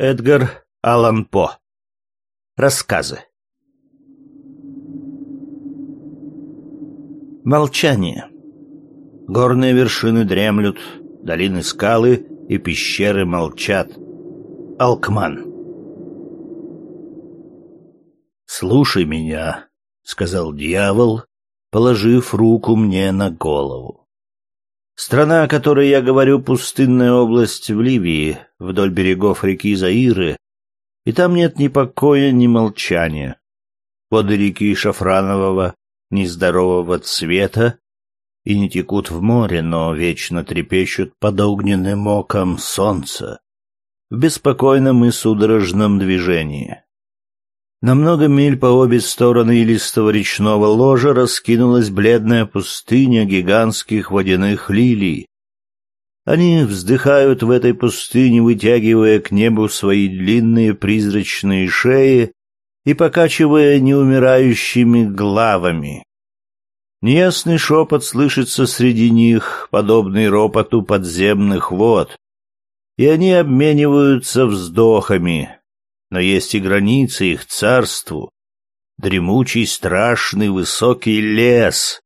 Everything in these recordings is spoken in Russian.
Эдгар Аллан По. Рассказы. Молчание. Горные вершины дремлют, долины скалы и пещеры молчат. Алкман. «Слушай меня», — сказал дьявол, положив руку мне на голову. Страна, о которой я говорю, пустынная область в Ливии, вдоль берегов реки Заиры, и там нет ни покоя, ни молчания. Воды реки Шафранового, нездорового цвета, и не текут в море, но вечно трепещут под огненным оком солнца в беспокойном и судорожном движении. На много миль по обе стороны илистого речного ложа раскинулась бледная пустыня гигантских водяных лилий. Они вздыхают в этой пустыне, вытягивая к небу свои длинные призрачные шеи и покачивая неумирающими главами. Неясный шепот слышится среди них, подобный ропоту подземных вод, и они обмениваются вздохами, но есть и границы их царству, дремучий, страшный, высокий лес.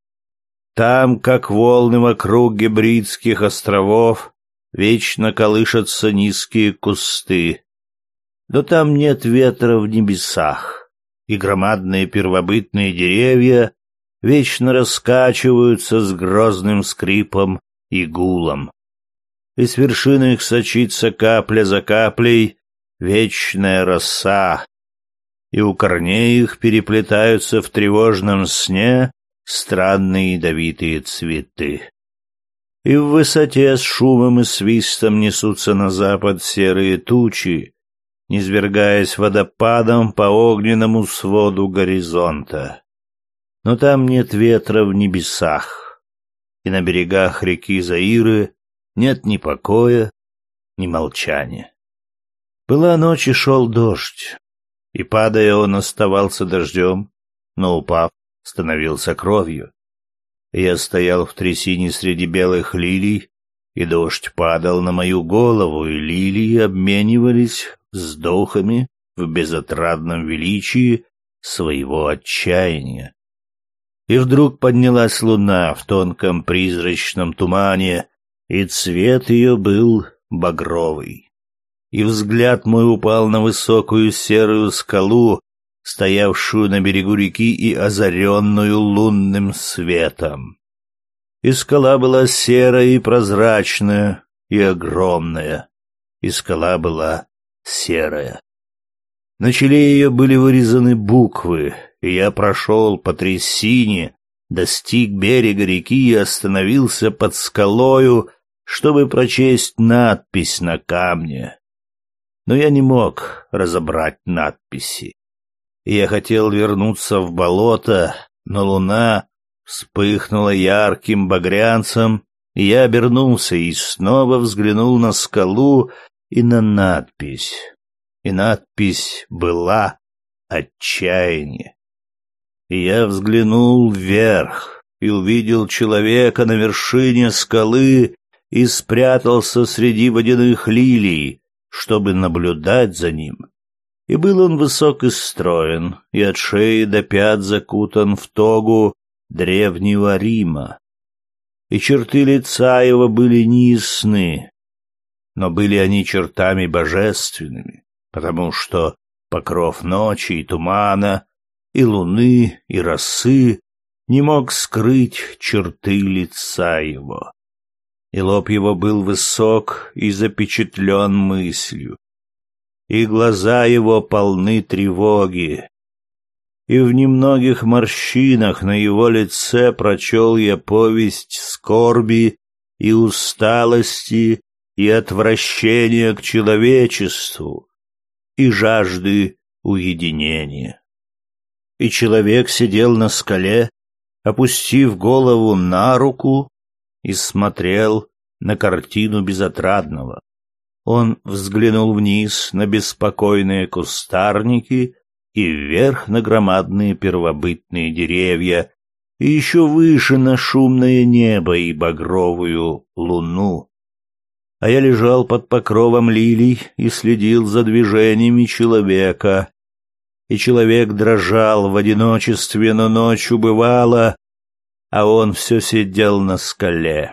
Там, как волны вокруг гибридских островов, вечно колышатся низкие кусты. Но там нет ветра в небесах, и громадные первобытные деревья вечно раскачиваются с грозным скрипом и гулом. И с вершины их сочится капля за каплей вечная роса, и у корней их переплетаются в тревожном сне странные ядовитые цветы. И в высоте с шумом и свистом несутся на запад серые тучи, низвергаясь водопадом по огненному своду горизонта. Но там нет ветра в небесах, и на берегах реки Заиры нет ни покоя, ни молчания. Была ночь и шел дождь, и, падая, он оставался дождем, но, упав, становился кровью. Я стоял в трясине среди белых лилий, и дождь падал на мою голову, и лилии обменивались вздохами в безотрадном величии своего отчаяния. И вдруг поднялась луна в тонком призрачном тумане, и цвет ее был багровый и взгляд мой упал на высокую серую скалу, стоявшую на берегу реки и озаренную лунным светом. И скала была серая и прозрачная, и огромная, и скала была серая. На челе ее были вырезаны буквы, и я прошел по трясине, достиг берега реки и остановился под скалою, чтобы прочесть надпись на камне но я не мог разобрать надписи. Я хотел вернуться в болото, но луна вспыхнула ярким багрянцем, и я обернулся и снова взглянул на скалу и на надпись. И надпись была «Отчаяние». И я взглянул вверх и увидел человека на вершине скалы и спрятался среди водяных лилий, чтобы наблюдать за ним. И был он высок и строен, и от шеи до пят закутан в тогу древнего Рима. И черты лица его были неясны, но были они чертами божественными, потому что покров ночи и тумана, и луны, и росы не мог скрыть черты лица его и лоб его был высок и запечатлен мыслью, и глаза его полны тревоги, и в немногих морщинах на его лице прочел я повесть скорби и усталости и отвращения к человечеству и жажды уединения. И человек сидел на скале, опустив голову на руку и смотрел на картину безотрадного. Он взглянул вниз на беспокойные кустарники и вверх на громадные первобытные деревья, и еще выше на шумное небо и багровую луну. а я лежал под покровом лилий и следил за движениями человека. И человек дрожал в одиночестве, но ночь убывала, а он все сидел на скале.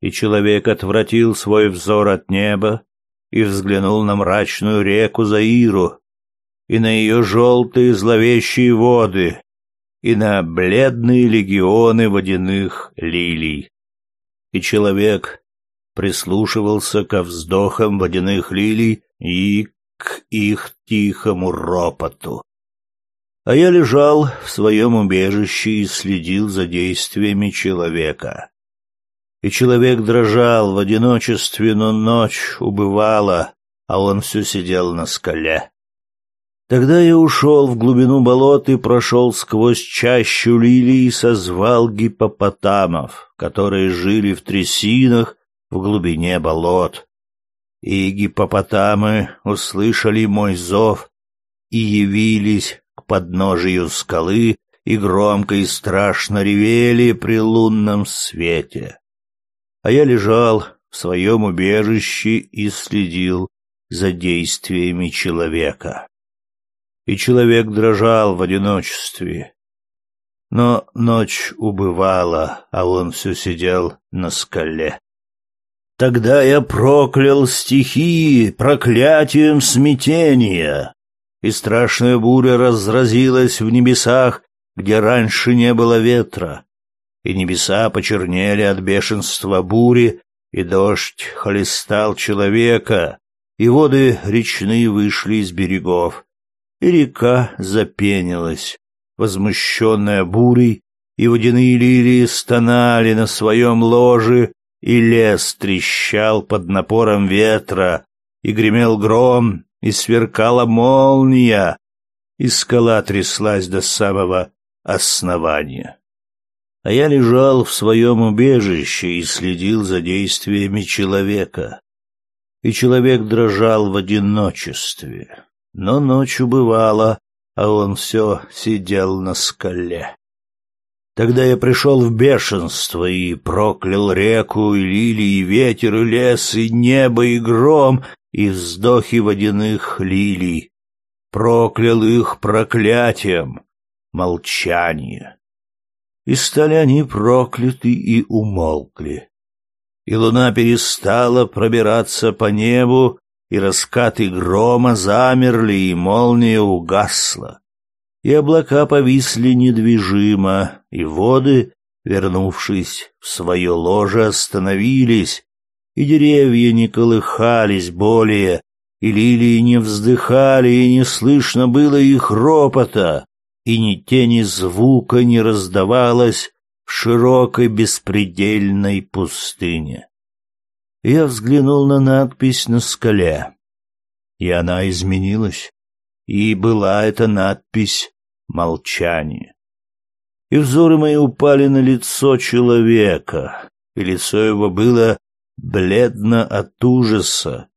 И человек отвратил свой взор от неба и взглянул на мрачную реку Заиру, и на ее желтые зловещие воды, и на бледные легионы водяных лилий. И человек прислушивался ко вздохам водяных лилий и к их тихому ропоту. А я лежал в своем убежище и следил за действиями человека. И человек дрожал в одиночестве, но ночь убывала, а он все сидел на скале. Тогда я ушел в глубину болот и прошел сквозь чащу лилий и созвал гипопотамов, которые жили в трясинах в глубине болот. И гипопотамы услышали мой зов и явились к подножию скалы и громко и страшно ревели при лунном свете. А я лежал в своем убежище и следил за действиями человека. И человек дрожал в одиночестве. Но ночь убывала, а он все сидел на скале. Тогда я проклял стихии проклятием смятения, и страшная буря разразилась в небесах, где раньше не было ветра, и небеса почернели от бешенства бури, и дождь хлестал человека, и воды речные вышли из берегов, и река запенилась, возмущенная бурей, и водяные лилии стонали на своем ложе, и лес трещал под напором ветра, и гремел гром, и сверкала молния, и скала тряслась до самого основания. А я лежал в своем убежище и следил за действиями человека. И человек дрожал в одиночестве. Но ночь убывала, а он все сидел на скале. Тогда я пришел в бешенство и проклял реку, и лилии, и ветер, и лес, и небо, и гром, и вздохи водяных лилий. Проклял их проклятием, молчание. И стали они прокляты и умолкли. И луна перестала пробираться по небу, и раскаты грома замерли, и молния угасла и облака повисли недвижимо, и воды, вернувшись в свое ложе, остановились, и деревья не колыхались более, и лилии не вздыхали, и не слышно было их ропота, и ни тени звука не раздавалось в широкой беспредельной пустыне. Я взглянул на надпись на скале, и она изменилась и была эта надпись «Молчание». И взоры мои упали на лицо человека, и лицо его было бледно от ужаса.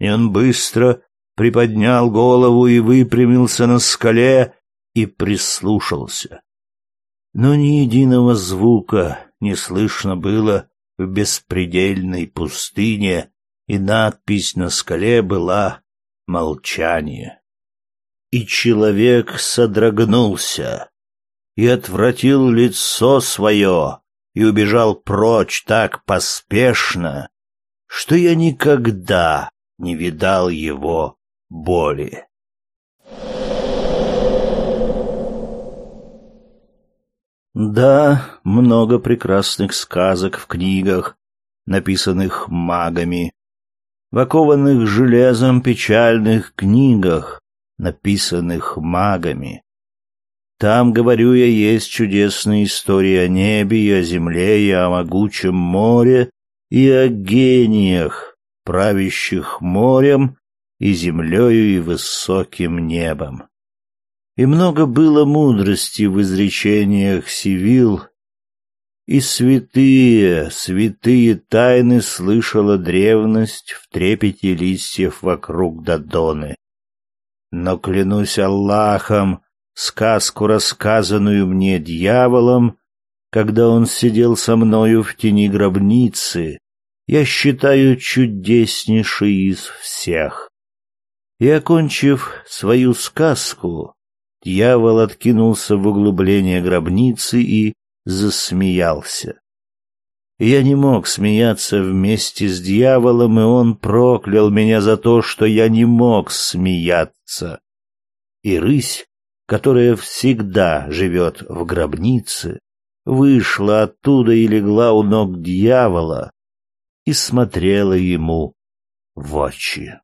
И он быстро приподнял голову и выпрямился на скале и прислушался. Но ни единого звука не слышно было в беспредельной пустыне, и надпись на скале была «Молчание» и человек содрогнулся и отвратил лицо свое и убежал прочь так поспешно, что я никогда не видал его боли. Да, много прекрасных сказок в книгах, написанных магами, в окованных железом печальных книгах, написанных магами. Там, говорю я, есть чудесные истории о небе и о земле, и о могучем море, и о гениях, правящих морем и землею и высоким небом. И много было мудрости в изречениях Сивил, и святые, святые тайны слышала древность в трепете листьев вокруг Дадоны. Но клянусь Аллахом, сказку, рассказанную мне дьяволом, когда он сидел со мною в тени гробницы, я считаю чудеснейшей из всех. И, окончив свою сказку, дьявол откинулся в углубление гробницы и засмеялся. Я не мог смеяться вместе с дьяволом, и он проклял меня за то, что я не мог смеяться. И рысь, которая всегда живет в гробнице, вышла оттуда и легла у ног дьявола и смотрела ему в очи.